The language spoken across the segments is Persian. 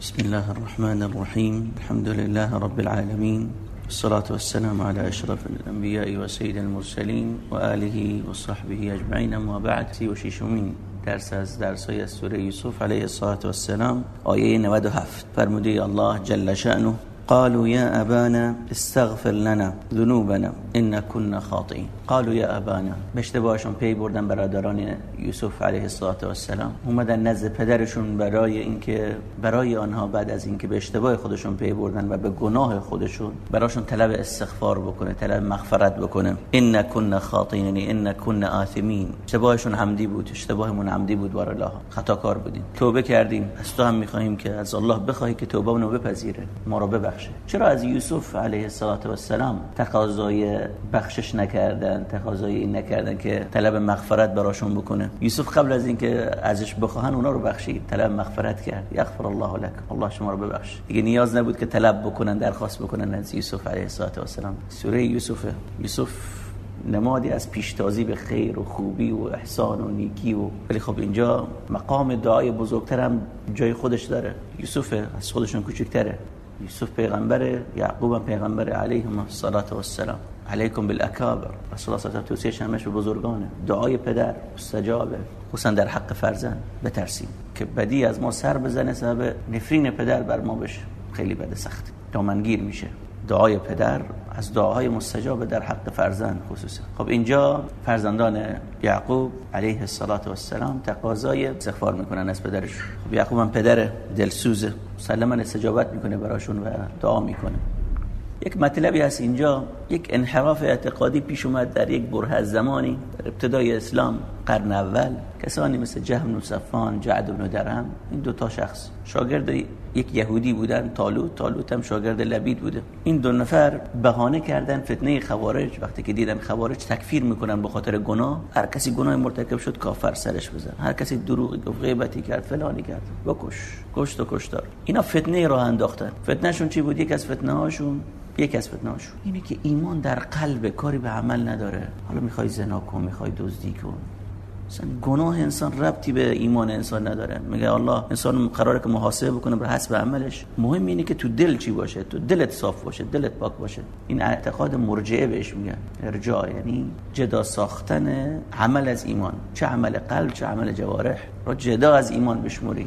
بسم الله الرحمن الرحيم الحمد لله رب العالمين والصلاة والسلام على أشرف الأنبياء وسيد المرسلين وآله وصحبه أجمعين أما بعد وشيشمين درس از درسای از سوره یوسف علیه والسلام آیه 97 فرموده الله جل شأنه قالوا يا أبانا استغفر لنا ذنوبنا إن كنا خاطئين قالوا يا أبانا اشتباهشون پی بردن برادران یوسف علیه السلام اومدن نزد پدرشون برای اینکه برای آنها بعد از اینکه به اشتباه خودشون پی بردن و به گناه خودشون براشون طلب استغفار بکنه طلب مغفرت بکنه. ان خاطئین یعنی ان كنا آثمین. اشتباهشون عمدی بود اشتباهمون عمدی بود بار الله خطاکار بودیم. توبه کردیم. از تو هم می‌خواهیم که از الله بخواهی که توبه رو بپذیره ما رو ببخشه. چرا از یوسف علیه السلام تقاضای بخشش نکردن؟ تقاضای این نکردن که طلب مغفرت براشون بکنه. یوسف قبل از اینکه ازش بخواهن اونا رو بخشید. طلب مغفرت کرد. یغفر الله لك الله شما رو ببخش. دیگه نیاز نبود که طلب بکنن درخواست بکنن از یوسف علیه السلام سوره یوسف. یوسف نمادی از پیشتازی به خیر و خوبی و احسان و نیکی و ولی خب اینجا مقام دعای بزرگتر هم جای خودش داره. یوسف از خودشون کوچکتره. یوسف پیغمبر یعقوب پیغمبر علیهم الصلاة والسلام. علیکم بالاکابر رسول الله صلی الله توصیه همش به بزرگانه دعای پدر مستجابه. خصوصا در حق فرزند. بترسیم. که بدی از ما سر بزنه سبب نفرین پدر بر ما بشه. خیلی بده سخت. دامنگیر میشه. دعای پدر از دعاهای مستجاب در حق فرزند خصوصا. خب اینجا فرزندان یعقوب علیه السلام تقاضای استغفار می‌کنن از پدرش. خب یعقوب هم پدر دلسوزه. مسلما استجابت می‌کنه براشون و دعا می‌کنه. یک مطلبی هست اینجا. یک انحراف اعتقادی پیش اومد در یک بره زمانی. در ابتدای اسلام قرن اول کسانی مثل جهم و صفان جعد بن درهم این دو تا شخص. شاگرد یک یهودی بودن طالوت طالوت هم شاگرد لبید بوده. این دو نفر بهانه کردن فتنه خوارج. وقتی که دیدن خوارج تکفیر می‌کنن به خاطر گناه هر کسی گناه مرتکب شد کافر سرش بزن. هر کسی دروغی گفت غیبتی کرد فلانی کرد. بکش. کشت و کشتار. اینا فتنه راه انداختن. فتنهشون چی بود؟ یک از فتنه هاشون یک از فتنهاشون اینه که ایمان در قلب کاری به عمل نداره. حالا می‌خوای زنا کن می‌خوای دزدی کن. مثلا گناه انسان ربطی به ایمان انسان نداره. میگه الله انسان قراره که محاسبه بکنه بر حسب عملش. مهم اینه که تو دل چی باشه؟ تو دلت صاف باشه دلت پاک باشه. این اعتقاد مرجعه بهش میگن. ارجاع یعنی جدا ساختن عمل از ایمان. چه عمل قلب چه عمل جوارح. رو جدا از ایمان بشموری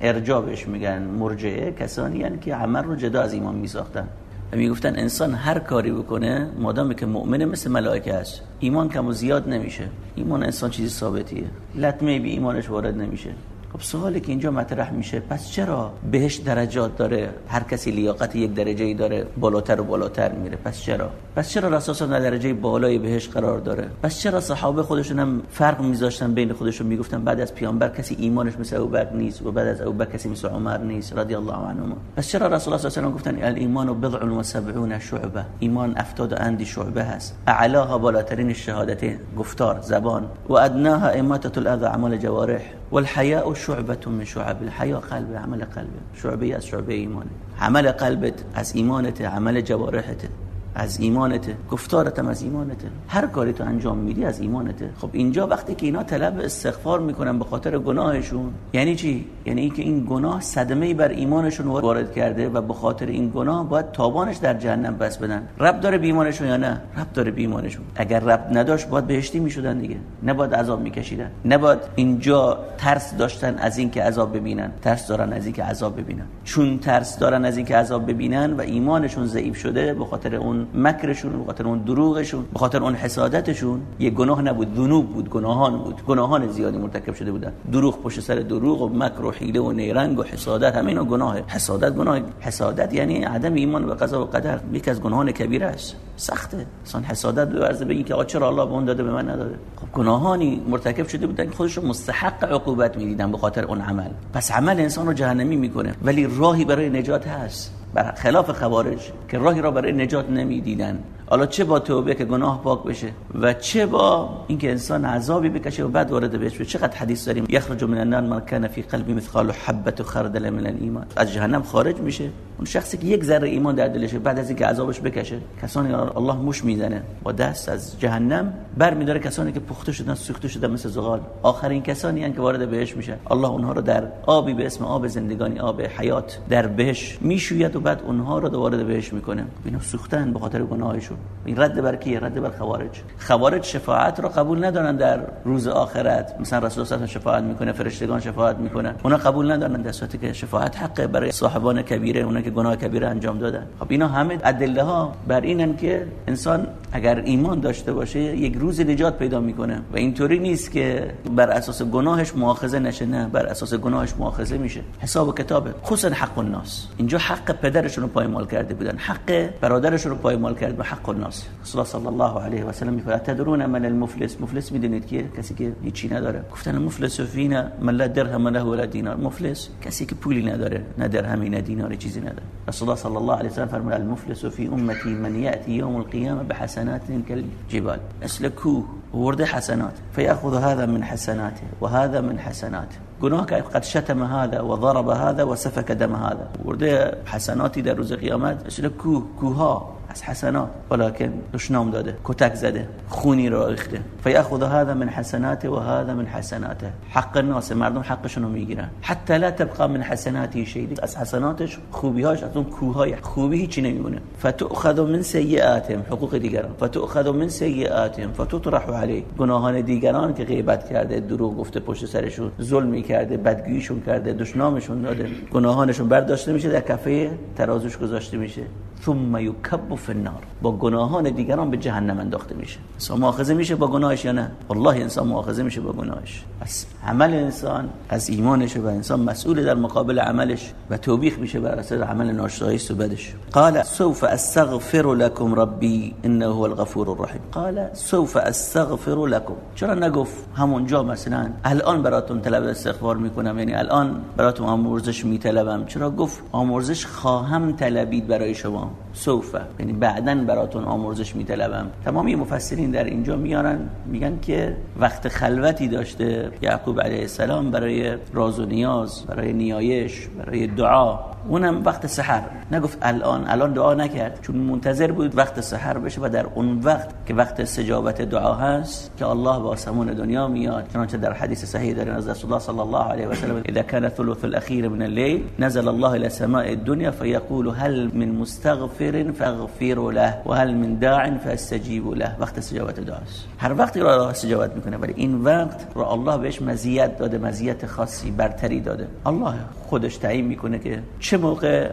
ارجاع بهش میگن. مرجعه کسانی یعنی که عمل رو جدا از ایمان میساختن. و می‌گفتن انسان هر کاری بکنه مادامی که مؤمنه مثل ملائکه است. ایمان کم و زیاد نمیشه. ایمان انسان چیزی ثابتیه. لطمه بی ایمانش وارد نمیشه. خب سوالی که اینجا مطرح میشه پس چرا بهش درجات داره؟ هر کسی لیاقت یک درجه ای داره بالاتر و بالاتر میره. پس چرا؟ پس چرا رسول در درجه بالای بهش قرار داره؟ پس چرا صحابه خودشون هم فرق میذاشتن بین خودشون؟ می‌گفتن بعد از پیامبر کسی ایمانش مثل ابوبکر نیست و بعد از ابوبکر کسی مثل عمر نیست رضی الله عنهم. پس چرا رسول الله صلی الله علیه و گفتن الایمان بضع و 70 شعبه؟ ایمان 70 اندی شعبه هست. اعلاها بالاترین شهادتین گفتار زبان. و ادناها اماته الاذى عمل جوارح. والحياء شعبة من شعب الحياء قلب عمل قلب شعبه از ایمانه. عمل قلبت از ایمانت عمل جوارحت از ایمانته گفتارت هم از ایمانته هر کاری تو انجام میدی از ایمانته خب اینجا وقتی که اینا طلب استغفار می‌کنن به خاطر گناهشون یعنی چی؟ یعنی اینکه این گناه صدمه بر ایمانشون وارد کرده و به خاطر این گناه باید تابانش در جهنم بس بدن. رب داره به ایمانشون یا نه؟ رب داره به ایمانشون اگر رب نداشت باید بهشتی می‌شدن دیگه. نباید عذاب میکشیدن. نباید اینجا ترس داشتن از اینکه عذاب ببینن. ترس دارن از اینکه عذاب ببینن. چون ترس دارن از اینکه عذاب ببینن و ایمانشون ضعیف شده به خاطر اون مکرشون به خاطر اون دروغشون به خاطر اون حسادتشون یه گناه نبود ذنوب بود گناهان بود گناهان زیادی مرتکب شده بودن. دروغ پشت سر دروغ و مکر و حیله و نیرنگ و حسادت همین گناه. حسادت گناه. حسادت یعنی عدم ایمان به قضا و قدر. یکی از گناهان کبیره است. سخته. اصلا حسادت به ورزه بگین که آقا چرا الله به اون داده به من نداده؟ خب گناهانی مرتکب شده بودن که خودشون مستحق عقوبت می‌دیدن به خاطر اون عمل. پس عمل انسان رو جهنمی می‌کنه. ولی راهی برای نجات هست. بر خلاف خوارج که راهی را برای نجات نمی‌دیدن حالا چه با توبه که گناه پاک بشه و چه با اینکه انسان عذابی بکشه و بعد وارد بهش بشه؟ چقدر حدیث داریم؟ یخرج من النار من کان فی قلبی مثقال حبه خردل من الایمان. از جهنم خارج میشه. اون شخصی که یک ذره ایمان در دلشه بعد از اینکه عذابش بکشه کسانی الله موش می‌زنه. با دست از جهنم بر میداره کسانی که پخته شدن سوخته شدن مثل زغال. آخرین کسانی هستند که وارد بهش میشن الله اونها رو در آبی به اسم آب زندگانی آب حیات در بهش می‌شوید و بعد اونها رو وارد بهش می‌کنه. اینا سوختن به خاطر گناهشون. این رد بر کی؟ رد بر خوارج. خوارج شفاعت رو قبول ندارن در روز آخرت. مثلا رسول الله شفاعت می‌کنه فرشتگان شفاعت می‌کنن. اونا قبول ندارن در صورتی که شفاعت حق برای صاحبان کبیره اونا که گناه کبیره انجام دادن. خب اینا همه ادله ها بر اینن که انسان اگر ایمان داشته باشه یک روز نجات پیدا می‌کنه. و اینطوری نیست که بر اساس گناهش مؤاخذه نشه. نه بر اساس گناهش مؤاخذه میشه. حساب و کتابه خصوصا حق الناس. اینجا حق پدرشون رو پایمال کرده بودن. حق برادرشون رو پایمال کرد حق الناس. رسول صلی الله علیه و سلم میگه من المفلس؟ مفلس میدونید که کسی که هیچی نداره. گفتن مفلس فینا من لا درهم له ولا دینار مفلس کسی که پولی نداره نه درهمی نه دیناری چیزی نداره. رسول الله صلی الله علیه و سلم فرمود المفلس فی امتی من یاتی یوم القیامه بحسنات كالجبال. مثل کوه ورد حسنات. فيأخذ هذا من حسناته وهذا من حسناته. گناه که قد شتم هذا و ضرب هذا و سفك دم هذا. ورده حسناتی در روز قیامت مثل کوه کوها از حسنات ولكن دشنام داده کتک زده خونی را ریخته فیاخذ هذا من حسناته و هذا من حسناته. حق الناس مردم حقشون رو می‌گیرن. حتی لا تبقى من حسناتی شيء از حسناتش خوبیهاش از اون کوههای خوبی هیچی نمیمونه. فتؤخذ من سیئاتهم حقوق دیگران. فتؤخذ من سیئاتهم فتطرح علی گناهان دیگران که غیبت کرده دروغ گفته پشت سرشون ظلم کرده بدگوییشون کرده دشنامشون داده. گناهانشون برداشته میشه در کفه ترازوش گذاشته میشه. ثم یکب فی النار. با گناهان دیگران به جهنم انداخته میشه. انسان مؤاخذه میشه با گناهش یا نه؟ والله انسان مؤاخذه میشه با گناهش. پس عمل انسان از ایمانش و انسان مسئول در مقابل عملش و توبیخ میشه بر اساس عمل ناشناسی و بدش. قال سوف استغفر لكم ربي انه هو الغفور الرحیم. قال سوف استغفر لكم چرا نگفت همونجا مثلا الان براتون طلب استغفار می‌کنم؟ یعنی الان براتون آمرزش میطلبم. چرا گفت آمرزش خواهم طلبید برای شما. سوف. یعنی بعدا براتون آمرزش میطلبم. تمامی مفسرین در اینجا میارن میگن که وقت خلوتی داشته یعقوب علیه السلام برای راز و نیاز برای نیایش برای دعا. اونم وقت سحر. نگفت الان الان دعا نکرد. چون منتظر بود وقت سحر بشه و در اون وقت که وقت استجابت دعا هست که الله با آسمون دنیا میاد. چنانچه در حدیث صحیح داره از رسول الله صلی الله علیه و سلم اذا كان ثلث الاخير من الليل نزل الله الى سماء الدنيا فيقول هل من مستغفر فاغفر له؟ وهل من داع فاستجيب له؟ وقت استجابت دعاست هر وقتی را استجابت می‌کنه ولی این وقت را الله بهش مزیت داده مزیت خاصی برتری داده. الله خودش تعیین می‌کنه که چه موقع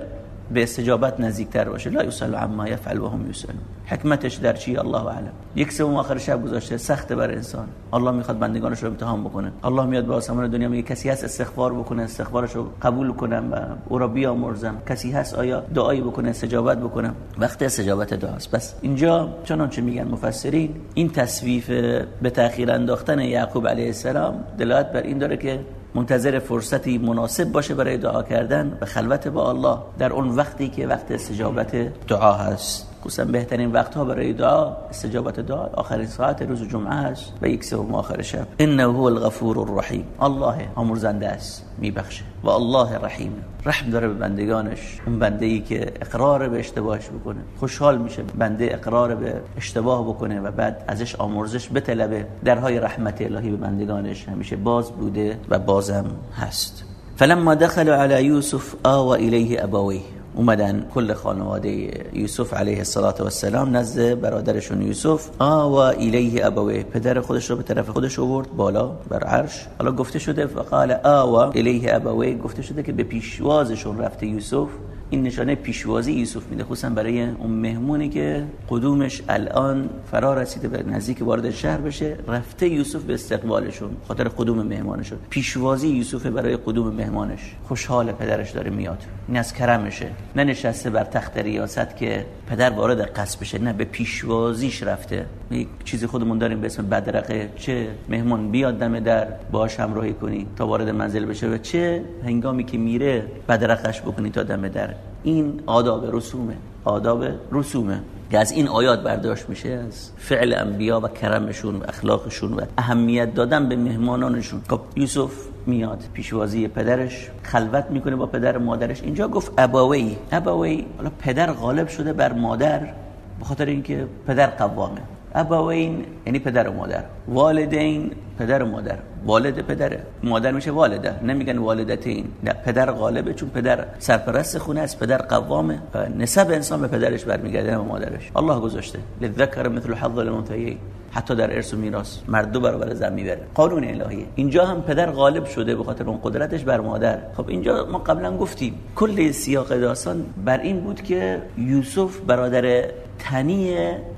به استجابت نزدیکتر باشه. لا یسأل عما یفعل و هم یسألون حکمتش در چی؟ الله اعلم. یک سوم آخر شب گذاشته سخت بر انسان. الله می‌خواد بندگانش رو امتحان بکنه. الله میاد با آسمان دنیا میگه کسی هست استغفار بکنه استغفارش رو قبول کنم و او را بیامرزم. کسی هست آیا دعایی بکنه استجابت بکنم؟ وقت استجابت دعاست بس اینجا چنانچه میگن مفسرین این تصویف به تاخیر انداختن یعقوب علیه السلام دلالت بر این داره که منتظر فرصتی مناسب باشه برای دعا کردن و خلوت با الله در اون وقتی که وقت استجابت دعا هست. خصوصا بهترین وقت ها برای دعا استجابت دعا آخرین ساعت روز جمعه است و یک سوم آخر شب. انه هو الغفور الرحیم. الله آمرزنده است میبخشه. و الله رحیم. رحم داره به بندگانش. اون بنده ای که اقرار به اشتباهش بکنه. خوشحال میشه بنده اقرار به اشتباه بکنه و بعد ازش آمرزش بطلبه. درهای رحمت الهی به بندگانش همیشه باز بوده و بازم هست. فلما دخل على يوسف آوى إليه أبويه اومدن کل خانواده یوسف علیه السلام نزد برادرشون یوسف. آوا الیه ابوه. پدر خودش رو به طرف خودش آورد بالا بر عرش. حالا گفته شده فقال آوا الیه ابوه. گفته شده که به پیشوازشون رفته یوسف. این نشانه پیشوازی یوسف میده خصوصا برای اون مهمونی که قدومش الان فرا رسیده به نزدیک وارد شهر بشه. رفته یوسف به استقبالشون خاطر قدوم مهمانشون. پیشوازی یوسف برای قدوم مهمانش. خوشحال پدرش داره میاد. این از کرمشه. نه نشسته بر تخت ریاست که پدر وارد قصد بشه نه به پیشوازیش رفته. یک چیزی خودمون داریم به اسم بدرقه. چه مهمان بیاد دم در باش همراهی کنی تا وارد منزل بشه و چه هنگامی که میره بدرقش بکنی تا دم در. این آداب رسومه آداب رسومه. که از این آیات برداشت میشه از فعل انبیا و کرمشون و اخلاقشون و اهمیت دادن به مهمانانشون. خب یوسف میاد پیشوازی پدرش خلوت می‌کنه با پدر مادرش. اینجا گفت اباوی. اباوی حالا پدر غالب شده بر مادر به خاطر اینکه پدر قوامه. ابوین یعنی پدر و مادر. والدین پدر و مادر. والد پدره. مادر میشه والده. نمیگن والدتین. نه پدر غالبه چون پدر سرپرست خونه است پدر قوامه نسب انسان به پدرش برمیگرده و مادرش. الله گذاشته. للذکر مثل حظ الانثیین حتی در ارث و میراث. مرد دو برابر زن می‌بره. قانون الهیه اینجا هم پدر غالب شده به خاطر اون قدرتش بر مادر. خب اینجا ما قبلا گفتیم. کل سیاق داستان بر این بود که یوسف برادر تنی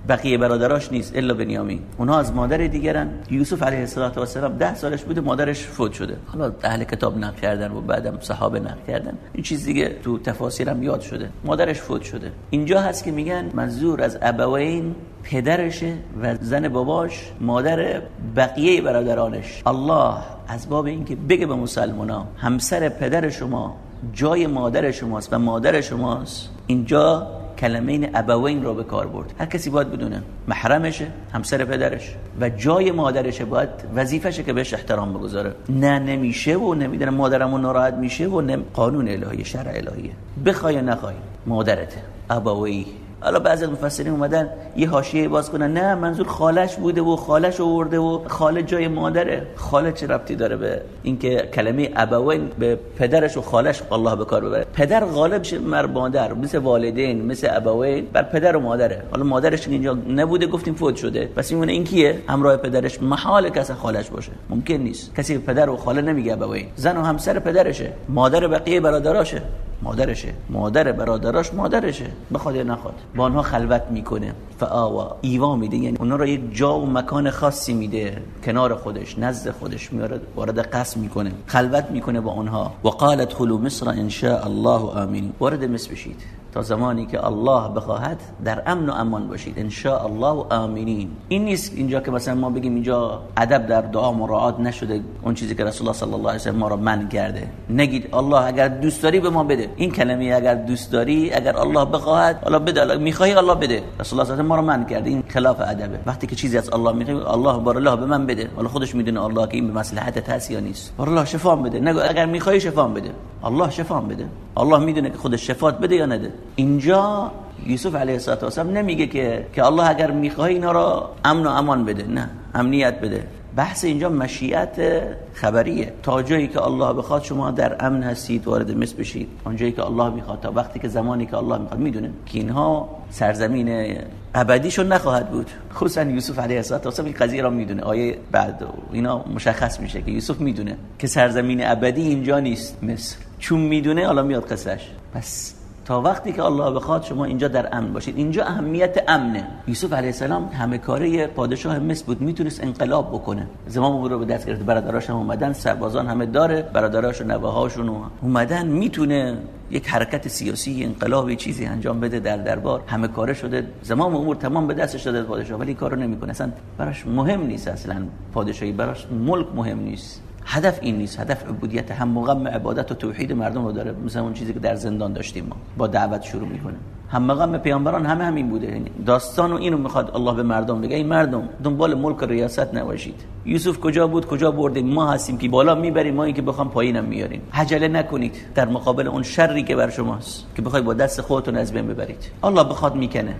بقیه برادراش نیست الا بنیامین. اونها از مادر دیگرن. یوسف علیه السلام ده سالش بوده مادرش فوت شده. حالا اهل کتاب نقل کردن و بعدم صحابه نقل کردن. این چیز دیگه تو تفاسیر هم یاد شده. مادرش فوت شده. اینجا هست که میگن منظور از ابوین پدرشه و زن باباش مادر بقیه برادرانش. الله از باب اینکه بگه به مسلمونا همسر پدر شما جای مادر شماست و مادر شماست. اینجا کلمه ابوین رو به کار برد. هر کسی باید بدونه محرمشه همسر پدرش و جای مادرشه باید وظیفشه که بهش احترام بگذاره. نه نمیشه و نمی‌دونه مادرمون ناراحت میشه و نم... قانون الهی شرع الهیه. بخوای نخوای مادرته ابوی حالا بعضی از مفسرین اومدن یه حاشیه باز کنن. نه منظور خالش بوده و خالش آورده و خاله جای مادره. خاله چه ربطی داره به اینکه کلمه ابوین به پدرش و خالش الله به کار ببره؟ پدر غالب شه مر مادر. مثل والدین مثل ابوین بر پدر و مادره. حالا مادرش اینجا نبوده گفتیم فوت شده. پس میمونه این کیه؟ همراه پدرش. محال کس خالش باشه. ممکن نیست. کسی پدر و خاله نمیگه ابوین. زن و همسر پدرشه. مادر بقیه برادراشه. مادرشه. مادر برادراش مادرشه. بخواد یا نخواد. با آنها خلوت می‌کنه. فآوا ایوا میده. یعنی اونا رو یک جا و مکان خاصی میده. کنار خودش نزد خودش میاره وارد قصد می‌کنه. خلوت می‌کنه با اونها و قالت خلو مصر ان شاء الله آمین. وارد مصر بشید. تا زمانی که الله بخواهد در امن و امان باشید. ان شاء الله آمینین. این نیست اینجا که مثلا ما بگیم اینجا ادب در دعا مراعات نشده اون چیزی که رسول الله صلی الله علیه و ما را من کرده. نگید الله اگر دوست داری به ما بده. این کلمه اگر دوست داری اگر الله بخواهد الله بده می‌خوای الله بده. رسول الله صلی الله ما را من کرده. این خلاف ادبه. وقتی که چیزی از الله می‌خوای الله بار الله به من بده. ولی خودش می‌دونه الله که این به مصلحت هست نیست. بار الله شفا بده. نگو اگر می‌خوای شفا بده. الله شفا بده. الله می‌دونه که خودش شفات بده یا نده. اینجا یوسف علیه السلام نمیگه که که الله اگر می‌خوای اینا را امن و امان بده. نه امنیت بده. بحث اینجا مشیت خبریه. تا جایی که الله بخواد شما در امن هستید وارد مصر بشید. اون جایی که الله می‌خواد. تا وقتی که زمانی که الله می‌خواد. می‌دونه که اینها سرزمین ابدیشون نخواهد بود. خصوصا یوسف علیه السلام این قضیه را می‌دونه. آیه بعد اینا مشخص میشه که یوسف می‌دونه که سرزمین ابدی اینجا نیست مصر. چون می‌دونه حالا میاد قصهش پس تا وقتی که الله بخواد شما اینجا در امن باشید. اینجا اهمیت امنه. یوسف علیه السلام همه کاره پادشاه مصر بود می‌تونست انقلاب بکنه. زمان او رو به دست گرفت برادراش هم اومدن سربازان همه داره برادراش و نوه‌هاشون اومدن می‌تونه یک حرکت سیاسی انقلابی چیزی انجام بده در دربار. همه کاره شده. زمان امور تمام به دستش داده پادشاه ولی کارو نمی‌کنه. اصلا براش مهم نیست اصلا. پادشاهی براش ملک مهم نیست. هدف این نیست هدف عبودیت هم مقام عبادت و توحید مردم رو داره. مثلا اون چیزی که در زندان داشتیم ما با دعوت شروع می‌کنه. هم مقام پیامبران همه همین بوده. یعنی داستان و اینو می‌خواد الله به مردم بگه. این مردم دنبال ملک ریاست نباشید. یوسف کجا بود؟ کجا بردیم؟ ما هستیم که بالا می‌بریم. ما این که بخوام پایینم میاریم. عجله نکنید در مقابل اون شری که بر شماست که بخواید با دست خودتون از بین ببرید. الله بخواد می‌کنه.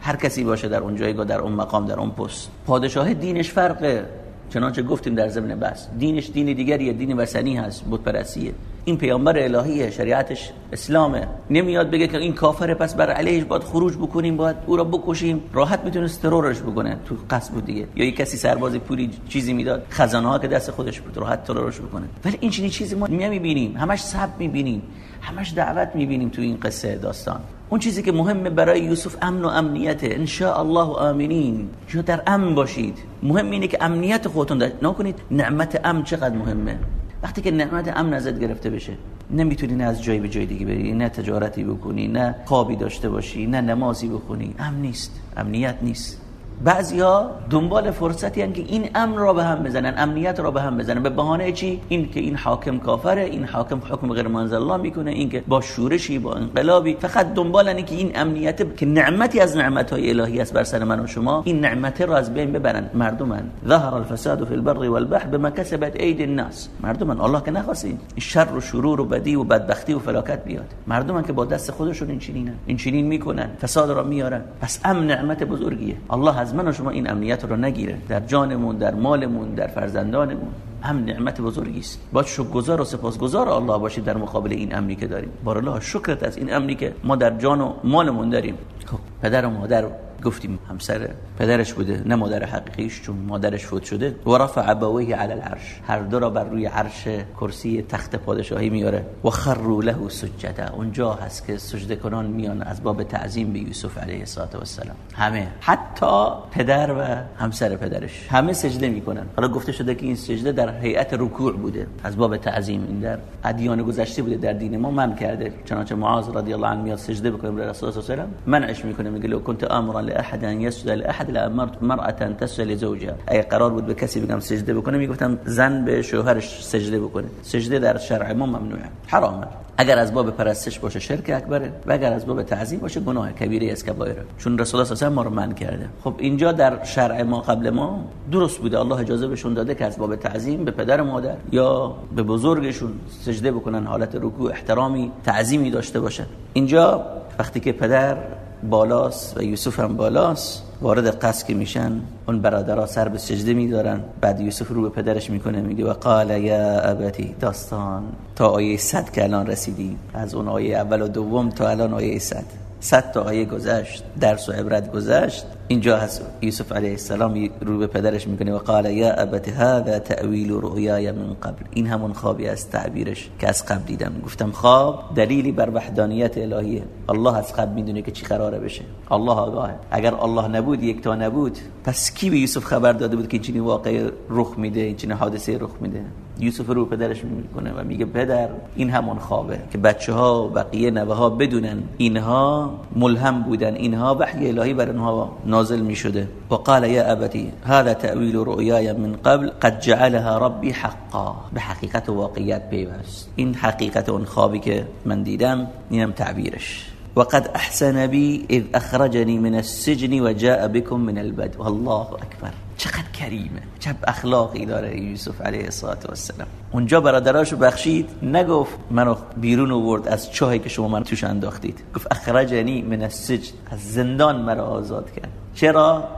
هر کسی باشه در اون جایگاه در اون مقام در اون پست. پادشاه دینش فرقه. چنانچه گفتیم در ضمن بس دینش دین دیگریه دین وثنی هست بت پرستیه این پیامبر الهیه شریعتش اسلامه. نمیاد بگه که این کافره پس بر علیهش باید خروج بکنیم باید او را بکشیم. راحت می‌تونست ترورش بکنه. تو قصد بود دیگه. یا یک کسی سرباز پولی چیزی می‌داد خزانه ها که دست خودش بود راحت ترورش بکنه. ولی این چیزی ما نمی‌بینیم. همش سب می‌بینیم. همش دعوت می‌بینیم تو این قصه داستان. اون چیزی که مهمه برای یوسف امن و امنیته. ان شاء الله آمینین. شما در امن باشید. مهم اینه که امنیت خودتون داشت نکنید نعمت امن چقدر مهمه. وقتی که نعمت امن ازت گرفته بشه نمی‌تونی نه از جای به جای دیگه بری نه تجارتی بکنی نه خوابی داشته باشی نه نمازی بخونی. امن نیست. امنیت نیست. بعضیا دنبال فرصتی هن که این امن را به هم بزنن امنیت را به هم بزنن. به بهانه چی؟ این که این حاکم کافره این حاکم حکم غیر منزل الله می‌کنه این که با شورشی با انقلابی. فقط دنبال که این امنیت که نعمتی از نعمت های الهی است بر سر من و شما این نعمت را از بین ببرن. مردمن ظهر الفساد فی البر والبحر بما کسبت اید الناس. مردمن الله که نخواست شر و شرور و بدی و بدبختی و فلاکت بیاد. مردمن که با دست خودشون این چنینن این چنین می‌کنن فساد را میارن. پس امن نعمت بزرگیه. الله از من و شما این امنیت رو نگیره در جانمون در مالمون در فرزندانمون. هم نعمت بزرگی است. با شکرگزار و سپاسگزار الله باشید در مقابل این امنی که داریم. بار الله شکرت از این امنی که ما در جان و مالمون داریم. خب پدر و مادر گفتیم همسر پدرش بوده نه مادر حقیقیش چون مادرش فوت شده. و رفع ابویه علی العرش. هر دو را بر روی عرش کرسی تخت پادشاهی میاره. و خروا له سجدا اونجا هست که سجده کنان میان از باب تعظیم به یوسف علیه السلام همه. حتی پدر و همسر پدرش. همه سجده می‌کنن. حالا گفته شده که این سجده در هیئت رکوع بوده. از باب تعظیم این در ادیان گذشته بوده در دین ما من کرده. چنانچه معاذ رضی الله عنه میاد سجده بکنه به رسول الله منعش می‌کنه میگه لو كنت امرا لاحد ان يسجد لاحد لامرت مرأة تسجد لزوجها. اگه قرار بود به کسی بگم سجده بکنه می‌گفتم زن به شوهرش سجده بکنه. سجده در شرع ما ممنوعه. حرامه اگر از باب پرستش باشه شرک اکبره و اگر از باب تعظیم باشه گناه کبیره از کبایره چون رسول الله صلی ما رو من کرده. خب اینجا در شرع ما قبل ما درست بوده. الله اجازه بهشون داده که از باب تعظیم به پدر و مادر یا به بزرگشون سجده بکنن. حالت رکوع احترامی تعظیمی داشته باشن. اینجا وقتی که پدر بالاست و یوسف هم بالاست وارد قصد که میشن اون برادرها سر به سجده میدارن. بعد یوسف رو به پدرش می‌کنه میگه و قال یا ابتی داستان تا آیه صد که الان رسیدیم. از اون آیه اول و دوم تا الان آیه صد. صد تا گذشت درس و عبرت گذشت. اینجا هست یوسف علیه السلام رو به پدرش می‌کنه و قال یا ابت هذا تأویل رؤیای من قبل. این همون خوابی از تعبیرش که از قبل دیدم. گفتم خواب دلیلی بر وحدانیت الهیه. الله از قبل می‌دونه که چی قراره بشه. الله آگاهه. اگر الله نبود یک تا نبود. پس کی به یوسف خبر داده بود که چنین واقعی رخ میده چنین حادثه رخ میده؟ یوسف رو پدرش می‌کنه و میگه پدر این همون خوابه که بچه ها و بقیه نوه ها بدونن اینها ملهم بودن اینها وحی الهی بر اونها نازل می شده و قال یا ابتی هذا تأویل رؤیای من قبل قد جعلها ربی حقا. به حقیقت و واقعیت پیوست. این حقیقت اون خوابی که من دیدم اینم تعبیرش. وقد احسن بي اذ اخرجني من السجن وجاء بكم من البدو. الله اکبر. چقدر کریمه. چه اخلاقی داره یوسف علیه السلام اونجا برادراشو بخشید نگفت منو بیرون آورد از چاهی که شما من توش انداختید. گفت اخرجنی من السجن. از زندان مرا آزاد کرد. چرا؟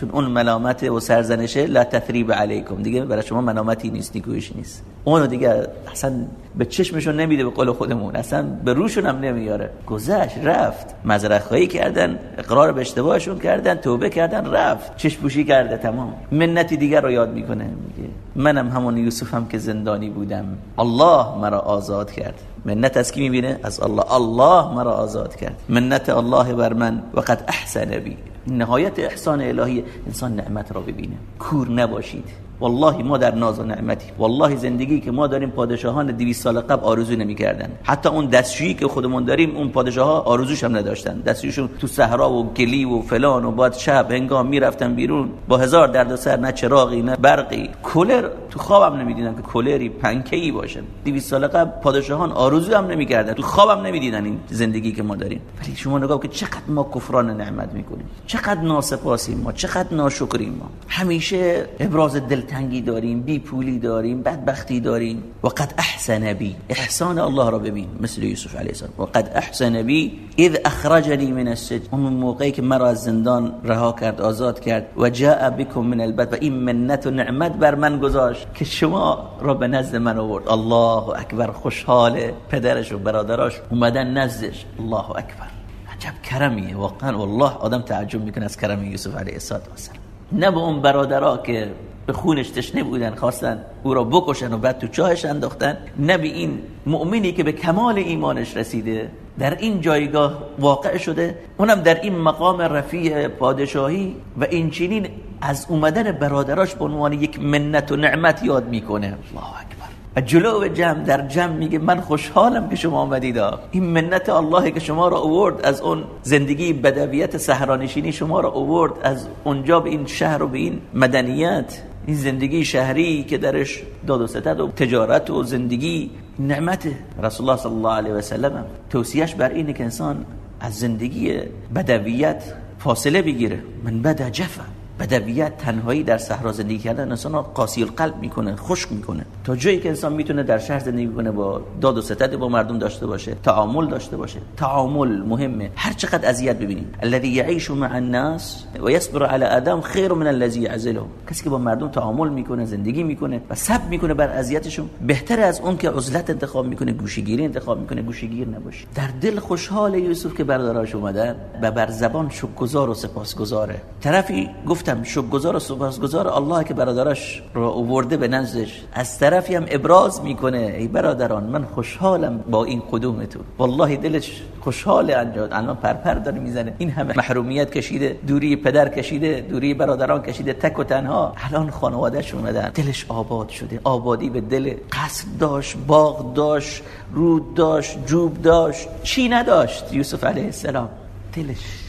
چون اون ملامت و سرزنشه لا تثریب علیکم. دیگه برای شما ملامتی نیست نیکویش نیست. اونو دیگه اصلا به چشمشون نمیده به قول خودمون. اصلا به روشون هم نمیاره. گذشت رفت. مزرعه خواهی کردن اقرار به اشتباهشون کردن توبه کردن رفت. چشم پوشی کرده تمام. منتی دیگر رو یاد می‌کنه. میگه منم همون یوسف هم که زندانی بودم. الله مرا آزاد کرد. منت از کی می‌بینه؟ از الله. الله مرا آزاد کرد. منت الله بر من. وقد احسن بی. نهایت احسان الهی انسان نعمت را ببینه. کور نباشید. والله ما در ناز و نعمتی. والله زندگی که ما داریم پادشاهان 200 سال قبل آرزو نمی‌کردن. حتی اون دستشویی که خودمون داریم اون پادشاه ها آرزوش هم نداشتن. دستشویشون تو صحرا و گلی و فلان و بعد شب هنگام می‌رفتن بیرون. با هزار درد سر نه چراغی نه برقی. کولر تو خوابم نمی‌دیدن که کولری پنکی باشه. 200 سال قبل پادشاهان آرزو هم نمی‌کردن. تو خوابم نمی‌دیدن این زندگی که ما داریم. ولی شما نگاه که چقدر ما کفران نعمت می‌کنیم. چقدر ناسپاسیم ما چقدر ناشکریم ما. همیشه ابراز دل تنگی داریم بی پولی داریم بدبختی داریم. و قد احسن بی. احسان الله را ببین مثل یوسف علیه السلام. و قد احسن بی. اذ اخرجنی من السجن. اون موقعی که مرا از زندان رها کرد آزاد کرد. و جاء بكم من البد و این منت و نعمت بر من گذاشت که شما را به نزد من آورد. الله اکبر خوشحال پدرش و برادراش اومدن نزدش. الله اکبر. عجب کرمیه واقعا. والله آدم تعجب می‌کنه از کرم یوسف علیه السلام. نه به اون برادرها که به خونش تشنه بودن خواستن او را بکشن و بعد تو چاهش انداختن. نه به این مؤمنی که به کمال ایمانش رسیده در این جایگاه واقع شده. اونم در این مقام رفیع پادشاهی و این چنین از اومدن برادراش به عنوان یک منت و نعمت یاد می‌کنه. الله اکبر. جلو جمع در جمع میگه من خوشحالم که شما آمدید این منت الله که شما را اوورد از اون زندگی بدویت صحرانشینی شما را اوورد از اونجا به این شهر و به این مدنیت. این زندگی شهری که درش داد و ستد و تجارت و زندگی نعمت رسول الله صلی الله علیه و سلم توصیهش بر اینه که انسان از زندگی بدویت فاصله بگیره. من بدا جفا. بدویت تنهایی در صحرا زندگی کردن انسان رو قاسی القلب می‌کنه خشک می‌کنه. تا جایی که انسان می‌تونه در شهر زندگی کنه با داد و ستد با مردم داشته باشه تعامل داشته باشه. تعامل مهمه. هر چقدر اذیت ببینیم. الذي يعيش مع الناس و يصبر على ادم خیر من الذي يعزلهم کسی که با مردم تعامل می‌کنه زندگی می‌کنه و صبر می‌کنه بر اذیتشون بهتر از اون که عزلت انتخاب می‌کنه گوشهگیری انتخاب می‌کنه گوشهگیر نباشه. در دل خوشحال یوسف که برادراش اومدن و بر زبان شکرگزار و سپاسگزاره. طرفی گفت گفتم شکرگزار و سپاسگزار الله که برادرش رو اوورده به نزدش از طرفی هم ابراز می‌کنه ای برادران من خوشحالم با این قدومتون. والله دلش خوشحال انجام الان پرپر داره می‌زنه. این همه محرومیت کشیده دوری پدر کشیده دوری برادران کشیده تک و تنها. الان خانوادهش اومدن. دلش آباد شده. آبادی به دل قصر داشت باغ داشت رود داشت جوب داشت. چی نداشت یوسف علیه السلام؟ دلش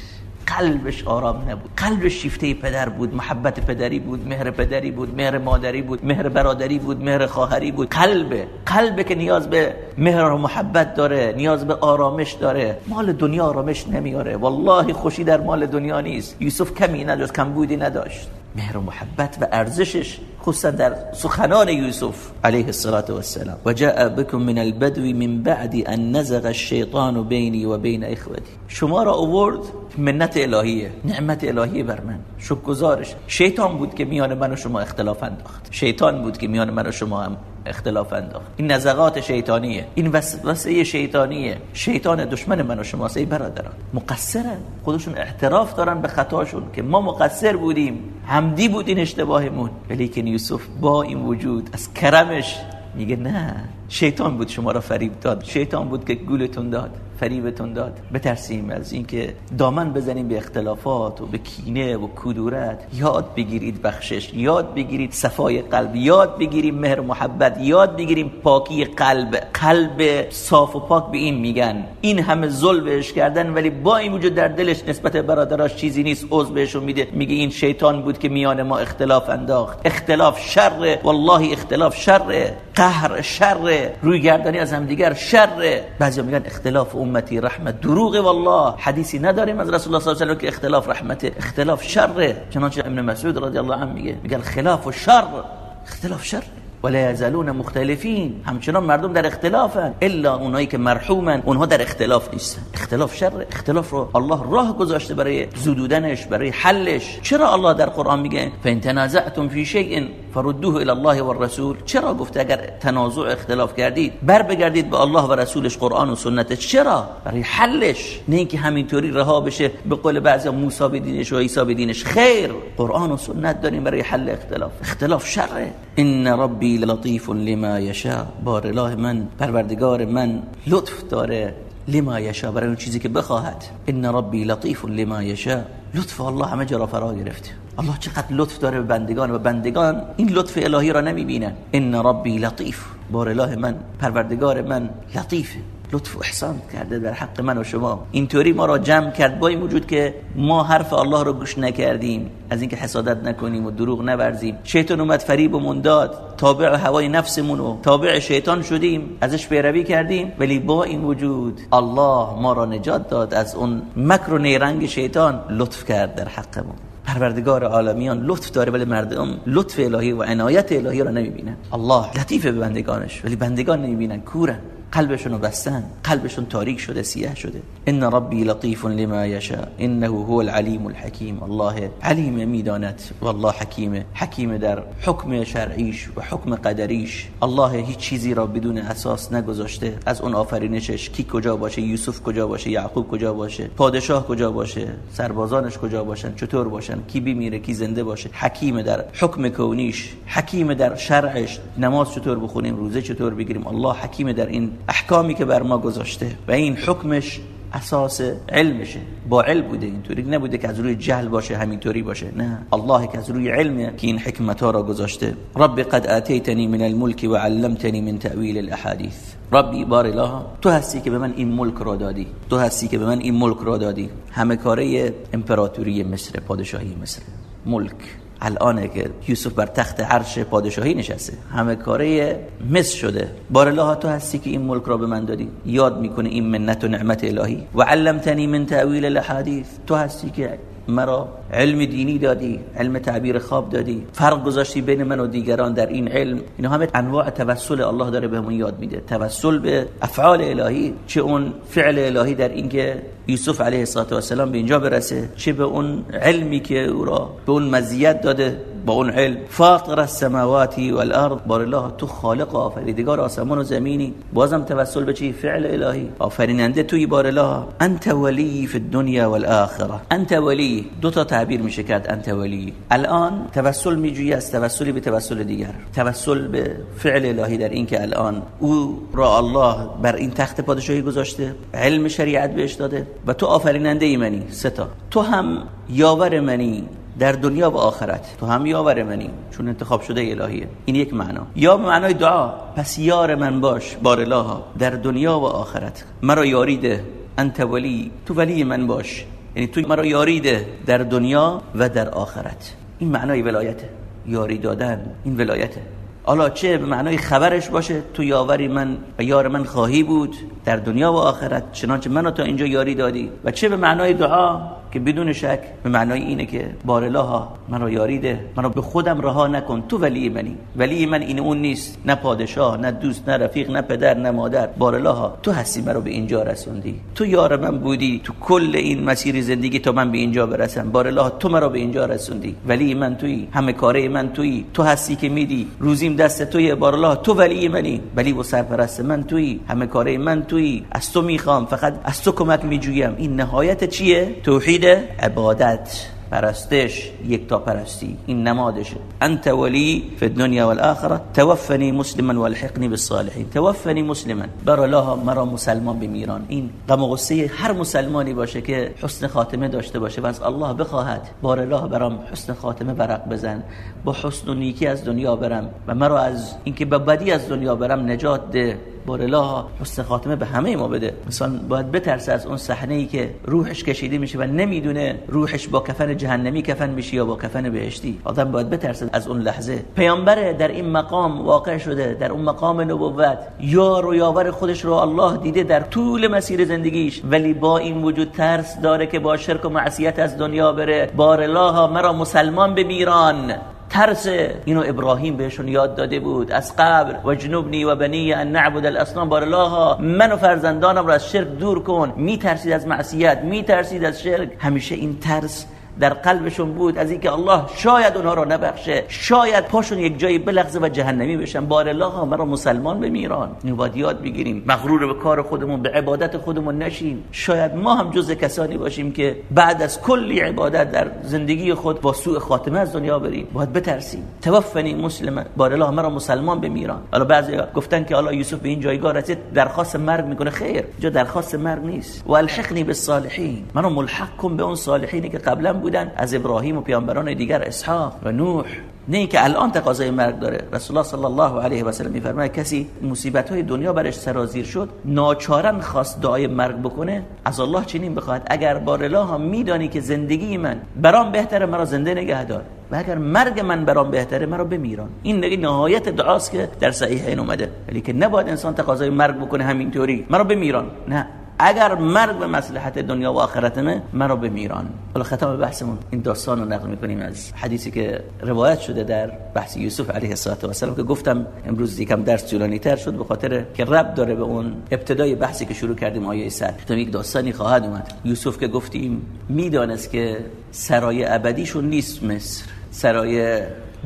قلبش آرام نبود. قلبش شیفته پدر بود محبت پدری بود مهر پدری بود مهر مادری بود مهر برادری بود مهر خواهری بود. قلبه قلبه که نیاز به مهر و محبت داره نیاز به آرامش داره مال دنیا آرامش نمیاره. والله خوشی در مال دنیا نیست. یوسف کمی نداشت کم بودی نداشت. مهر و محبت و ارزشش خصوصا در سخنان یوسف علیه والسلام. و جاء بكم من البدو من بعد ان نزغ الشیطان بینی و بین اخوتی. شما را اوورد منت الهیه نعمت الهی بر من. شکرگزارش. شیطان بود که میان من و شما اختلاف انداخت. شیطان بود که میان من و شما هم اختلاف انداخت. این نزغات شیطانیه. این وسوسه شیطانیه. شیطان دشمن من و شما ای برادران. مقصرن. خودشون اعتراف دارن به خطاشون که ما مقصر بودیم. حمدی بود این اشتباهمون. ولی که یوسف با این وجود از کرمش میگه نه شیطان بود شما را فریب داد شیطان بود که گولتون داد. فریبتون داد. بترسیم از اینکه دامن بزنیم به اختلافات و به کینه و کدورت. یاد بگیرید بخشش یاد بگیرید صفای قلب یاد بگیریم مهر محبت یاد بگیریم پاکی قلب. قلب صاف و پاک به این میگن. این همه ظلمش کردن ولی با این وجود در دلش نسبت برادراش چیزی نیست. عذر بهشون میده. میگه این شیطان بود که میان ما اختلاف انداخت. اختلاف شر والله اختلاف شر. قهر شر روی گردانی از همدیگر شر. بعضی میگن اختلاف امتی رحمت. دروغ والله. حدیثی نداریم از رسول الله صلی الله علیه و که اختلاف رحمت اختلاف شر. چنانچه ابن مسعود رضی الله عنه میگه میگه خلاف و شر. اختلاف شر. ولا یزالون مختلفین همچنان مردم در اختلافن. الا اونایی که مرحومن اونها در اختلاف نیستن. اختلاف شر اختلاف رو الله راه گذاشته برای زدودنش برای حلش. چرا الله در قرآن میگه فان تنازعتم فی شیء فردوه الى الله والرسول چرا گفته اگر تنازع اختلاف کردید بر بگردید به الله و رسولش قرآن و سنت؟ چرا؟ برای حلش. نه اینکه همینطوری رها بشه به قول بعضی موسی به دینش و عیسی به خیر. قرآن و سنت داریم برای حل اختلاف. اختلاف شره. ان ربی لطیف لما یشاء بار الله من پروردگار من لطف داره لما یشاء برای اون چیزی که بخواهد. ان ربی لطیف لما یشاء. لطف الله همه جا را فرا الله چقدر لطف داره به بندگان و بندگان. این لطف الهی را نمی‌بینن ان ربی لطیف. بار الله من پروردگار من لطیفه. لطف و احسان کرده در حق من و شما. اینطوری ما را جمع کرد. با این وجود که ما حرف الله رو گوش نکردیم از اینکه حسادت نکنیم و دروغ نورزیم. شیطان اومد فریب و منداد. تابع هوای نفسمون و تابع شیطان شدیم. ازش پیروی کردیم. ولی با این وجود الله ما را نجات داد. از اون مکر و نیرنگ شیطان لطف کرد در حقمون. پروردگار عالمیان لطف داره ولی مردم لطف الهی و عنایت الهی را نمی‌بینن. الله لطیف به بندگانش ولی بندگان نمی‌بینن. کورن. قلبشون رو بستن قلبشون تاریک شده سیاه شده. ان ربی لطیف لما یشاء انه هو العلیم الحکیم الله علیم می‌داند والله حکیم حکیم در حکم شرعیش و حکم قدریش. الله هیچ چیزی را بدون اساس نگذاشته. از اون آفرینشش کی کجا باشه یوسف کجا باشه یعقوب کجا باشه پادشاه کجا باشه سربازانش کجا باشن چطور باشن کی بمیره کی زنده باشه. حکیم در حکم کونیش حکیم در شرعش. نماز چطور بخونیم روزه چطور بگیریم الله حکیم در این احکامی که بر ما گذاشته و این حکمش اساس علمشه. با علم بوده اینطوری. نبوده که از روی جهل باشه همینطوری باشه. نه. الله که از روی علمه که این حکمت ها را گذاشته. رب قد آتیتنی من الملک و علمتنی من تأویل الاحادیث. ربی بار الله تو هستی که به من این ملک را دادی. تو هستی که به من این ملک را دادی. همه کاره امپراتوری مصر پادشاهی مصر. ملک. الانه که یوسف بر تخت عرش پادشاهی نشسته. همه کاره مصر شده. بار الله تو هستی که این ملک را به من دادی. یاد می‌کنه این منت و نعمت الهی. و علمتنی من تعویل الاحادیث. تو هستی که مرا علم دینی دادی علم تعبیر خواب دادی فرق گذاشتی بین من و دیگران در این علم. اینا همه انواع توسل الله داره بهمون یاد میده. توسل به افعال الهی چه اون فعل الهی در اینکه یوسف علیه السلام به اینجا برسه چه به اون علمی که او را به اون مزیت داده. با اون علم فاطر السماوات والارض. بار الله تو خالق آفریدگار آسمان و زمینی. بازم توسل به چی؟ فعل الهی. آفریننده توی بار الله. انت ولی فی الدنیا والاخره انت ولی. دو تا تعبیر میشه کرد انت ولی. الان توسل میجویی از توسلی به توسل دیگر. توسل به فعل الهی در اینکه الان او را الله بر این تخت پادشاهی گذاشته علم شریعت بهش داده و تو آفریننده ای منی. ستا تو هم یاور منی. در دنیا و آخرت. تو هم یاور منی چون انتخاب شده الهیه. این یک معنا. یا معنای دعا پس یار من باش بار الله در دنیا و آخرت. مرا یاریده انت ولی تو ولی من باش. یعنی تو مرا یاریده در دنیا و در آخرت. این معنای ولایته. یاری دادن این ولایته. حالا چه به معنای خبرش باشه؟ تو یاوری من و یار من خواهی بود در دنیا و آخرت. چنانچه منو تا اینجا یاری دادی. و چه به معنای دعا؟ که بدون شک به معنای اینه که بار الله منو یاریده منو به خودم رها نکن. تو ولی منی. ولی من این اون نیست. نه پادشاه نه دوست نه رفیق نه پدر نه مادر. بار الله تو هستی منو به اینجا رسوندی. تو یار من بودی. تو کل این مسیر زندگی تا من به اینجا برسم. بار الله تو مرا به اینجا رسوندی. ولی من تویی. همه کاره من تویی. تو هستی که میدی. روزیم دست توی. الله تو ولی منی. ولی و سرپرست من تویی. همه کاره من تویی. از تو می‌خوام. فقط از تو کمک میجویم. این نهایت چیه؟ توحید عبادت پرستش یک تا پرستی این نمادشه انت ولی فی الدنیا والآخره توفنی مسلما والحقنی بالصالحین. توفنی مسلما. بر الله مرا مسلمان بمیران. این غم و غصه هر مسلمانی باشه که حسن خاتمه داشته باشه. و از الله بخواهد بار الله برام حسن خاتمه برق بزن. با حسن و نیکی از دنیا برم. و مرا از اینکه به بدی از دنیا برم نجات ده. بار الله حسن خاتمه به همه ما بده. انسان باید بترسه از اون صحنه ای که روحش کشیده میشه و نمی‌دونه روحش با کفن جهنمی کفن میشه یا با کفن بهشتی. آدم باید بترسه از اون لحظه. پیامبر در این مقام واقع شده در اون مقام نبوت. یار و یاور خودش رو الله دیده در طول مسیر زندگیش. ولی با این وجود ترس داره که با شرک و معصیت از دنیا بره. بار الله مرا مسلمان بمیران ترس اینو ابراهیم بهشون یاد داده بود. از قبر و جنوبنی و بنی ان نعبد الاصنام بار الله من و فرزندانم را از شرک دور کن. میترسید از معصیت میترسید از شرک. همیشه این ترس در قلبشون بود از اینکه الله شاید اونها رو نبخشه شاید پاشون یک جایی بلغزه و جهنمی بشن. بار الله مرا مسلمان بمیران یاد بگیریم. مغرور به کار خودمون به عبادت خودمون نشیم. شاید ما هم جز کسانی باشیم که بعد از کلی عبادت در زندگی خود با سوء خاتمه از دنیا بریم. باید بترسیم. توفنی مسلم. بار الله مرا مسلمان بمیران حالا بعضی گفتن که الله یوسف به این جایگاه رسید درخواست مرگ می‌کنه. خیر جا درخواست مرگ نیست. و الحقنی بالصالحین. منو ملحق کن به اون صالحینی که قبلا بودن از ابراهیم و پیامبران دیگر اسحاق و نوح. نه که الان تقاضای مرگ داره. رسول الله صلی الله علیه و سلم میفرماید کسی مصیبت های دنیا برش سرازیر شد ناچارن خواست دعای مرگ بکنه از الله چنین بخواهد. اگر بار الله میدانی که زندگی من برام بهتره مرا زنده نگه دار. و اگر مرگ من برام بهتره مرا بمیران. این نگه نهایت دعاست که در صحیحین اومده. ولی که نباید انسان تقاضای مرگ بکنه همینطوری. مرا بمیران. نه. اگر مرگ به مصلحت دنیا و آخرتمه مرا بمیران. حالا ختم بحثمون این داستان رو نقل می‌کنیم از حدیثی که روایت شده در بحث یوسف علیه السلام که گفتم امروز یکم درس طولانی تر شد به خاطر که رب داره به اون ابتدای بحثی که شروع کردیم آیه 100 تا یک داستانی خواهد اومد. یوسف که گفتیم می‌دانست که سرای ابدیشون نیست مصر. سرای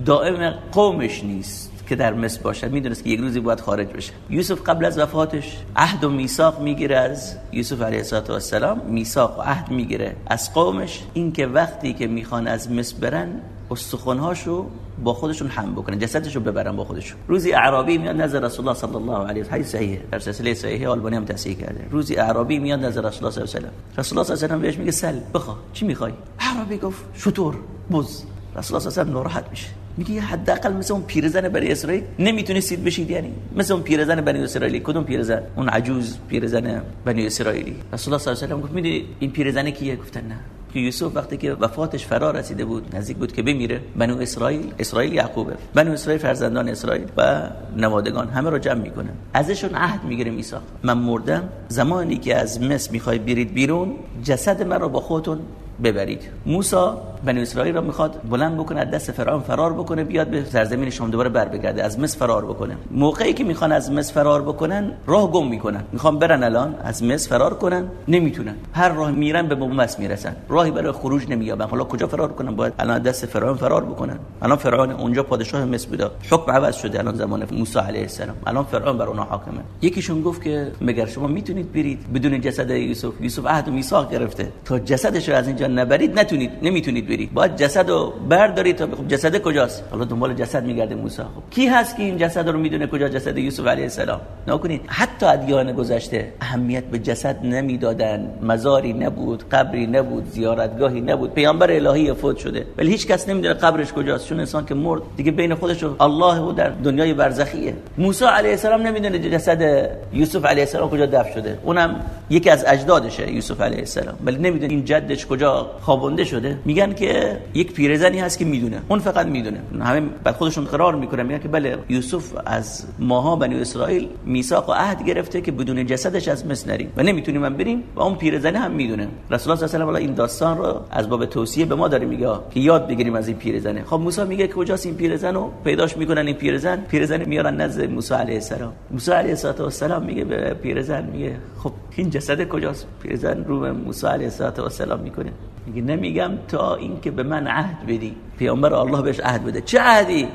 دائم قومش نیست. که در مصر باشد می‌دونست که یک روزی باید خارج بشه. یوسف قبل از وفاتش عهد و میثاق می‌گیره از یوسف علیه السلام میثاق و عهد می‌گیره از قومش. اینکه وقتی که می‌خوان از مصر برن استخوانهاشو با خودشون هم بکنن جسدشو ببرن با خودشون. روزی اعرابی میاد نظر رسول الله صلی الله علیه و حدیث صحیحه. در سلسله صحیحه آلبانی هم تصحیح کرده. روزی اعرابی میاد نظر رسول الله صلی الله علیه و رسول الله صلی الله علیه و بهش میگه سل بخوا چی می‌خوای؟ اعرابی گفت شطور بز. رسول الله صلی الله علیه و ناراحت میشه. میگه حداقل مثل اون پیرزن بنی اسرائیل؟ نمی‌تونستید بشید یعنی مثل اون پیرزن بنی اسرائیلی کدوم پیرزن؟ اون عجوز پیرزن بنی اسرائیلی. رسول الله صلی الله علیه و گفت می‌دونی این پیرزن کیه؟ گفتن نه. که یوسف وقتی که وفاتش فرا رسیده بود نزدیک بود که بمیره. بنو اسرائیل اسرائیل یعقوبه. بنو اسرائیل فرزندان اسرائیل و نوادگان همه رو جمع می‌کنه. ازشون عهد می‌گیره میثاق. من مردم زمانی که از مصر می‌خوای برید بیرون جسد من رو با خودتون ببرید. موسی بنی اسرائیل را می‌خواد بلند بکنه از دست فرعون فرار بکنه بیاد به سرزمین شام دوباره بر بگرده از مصر فرار بکنه. موقعی که می‌خوان از مصر فرار بکنن راه گم می‌کنن. می‌خوان برن الان از مصر فرار کنن نمی‌تونن. هر راه میرن به مصر می‌رسن. راهی برای خروج نمییابن. حالا کجا فرار کنن؟ باید الان دست فرعون فرار بکنن. الان فرعون اونجا پادشاه مصر بوده. حکم عوض شده الان زمان موسی علیه السلام. الان فرعون بر اونها حاکمه. یکیشون گفت که مگر شما می‌تونید برید بدون جسد یوسف؟ یوسف عهد و میثاق گرفته. تا جسدش رو از اینجا نبرید نتونید نمی‌تونید برید. باید جسد رو بردارید تا خب جسد کجاست؟ حالا دنبال جسد میگرده موسی خب کی هست که این جسد رو می‌دونه کجا؟ جسد یوسف علیه السلام. نکنید. حتی ادیان گذشته اهمیت به جسد نمی‌دادن. مزاری نبود قبری نبود زیارتگاهی نبود. پیامبر الهی فوت شده. ولی هیچ کس نمی‌دونه قبرش کجاست. چون انسان که مرد دیگه بین خودش و الله و در دنیای برزخیه. موسی علیه السلام نمی‌دونه جسد یوسف علیه السلام کجا دفن شده. اونم یکی از اجدادشه یوسف علیه السلام. ولی نمی‌دونه این جدش کجا خوابونده شده میگن که یک پیرزنی هست که می‌دونه. اون فقط می‌دونه. همه بعد خودشون قرار می‌کنن میگن که بله یوسف از ماها بنی اسرائیل میثاق و عهد گرفته که بدون جسدش از مصر نریم. و نمی‌تونیم من بریم و اون پیرزنی هم می‌دونه. رسول الله صلی الله علیه و این داستان رو از باب توصیه به ما داره میگه که یاد بگیریم از این پیرزنه. خب موسی میگه که کجاست این پیرزن رو پیداش می‌کنن این پیرزن؟ پیرزن میارن نزد موسی علیه السلام. موسی علیه السلام میگه به پیرزن میگه خب این جسد کجاست؟ پیرزن رو به موسی علیه السلام می‌کنه. میگه نمیگم تا اینکه به من عهد بدی. پیامبر الله بهش عهد بده. چه عهدی؟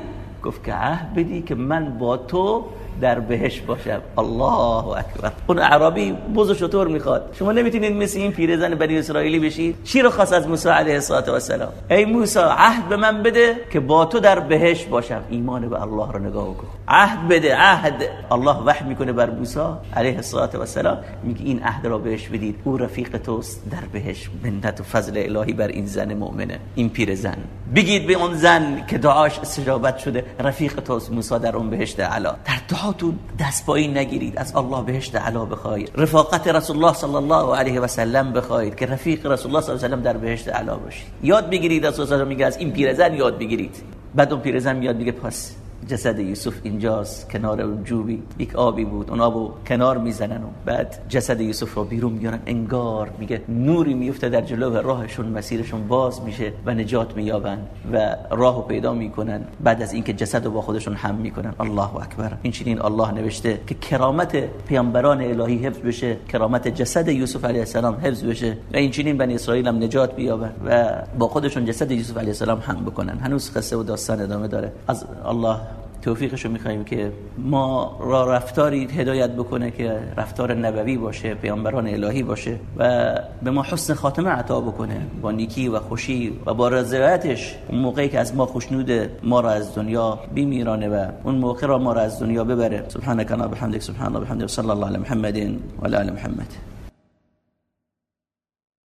گفت که عهد بدی که من با تو در بهش باشم. الله اکبر. اون عربی بوز شطور می‌خواد. شما نمی‌تونید مثل این پیرزن بنی اسرائیلی بشید چی رو خواست از موسی علیه السلام ای موسی عهد به من بده که با تو در بهش باشم. ایمان به الله رو نگاه کن. عهد بده عهد. الله وحی می‌کنه بر موسی علیه السلام میگه این عهد را بهش بدید. او رفیق توست. در بهش منت و فضل الهی بر این زن مؤمنه. این پیرزن. بگید به اون زن که دعاش استجابت شده رفیق توست. موسی در اون بهشت علا در دعاتون دست پایین نگیرید. از الله بهشت علا بخواید رفاقت رسول الله صلی الله علیه و سلم بخواید که رفیق رسول الله صلی الله علیه و سلم در بهشت علا باشید. یاد بگیرید رسول الله میگه از این پیرزن یاد بگیرید. بعد اون پیرزن میاد میگه پس جسد یوسف اینجاست کنار اون جوبی یک آبی بود. اون آبو کنار می‌زنن و بعد جسد یوسف رو بیرون میارن انگار میگه نوری میفته در جلو راهشون مسیرشون باز میشه و نجات مییابن و راهو پیدا می‌کنن. بعد از اینکه جسد رو با خودشون هم می‌کنن. الله اکبر. این چنین الله نوشته که کرامت پیامبران الهی حفظ بشه کرامت جسد یوسف علیه السلام حفظ بشه و این چنین بنی اسرائیل هم نجات بیابن و با خودشون جسد یوسف علیه السلام هم بکنن. هنوز قصه و داستان ادامه داره. از الله توفیقش رو می‌خوایم که ما را رفتاری هدایت بکنه که رفتار نبوی باشه پیامبران الهی باشه و به ما حسن خاتمه عطا بکنه با نیکی و خوشی و با رضایتش. اون موقعی که از ما خوشنود ما را از دنیا بیمیرانه و اون موقع را ما را از دنیا ببره. سبحانك اللهم بحمدك سبحان الله بحمدك صلی الله علی محمد و علی محمد.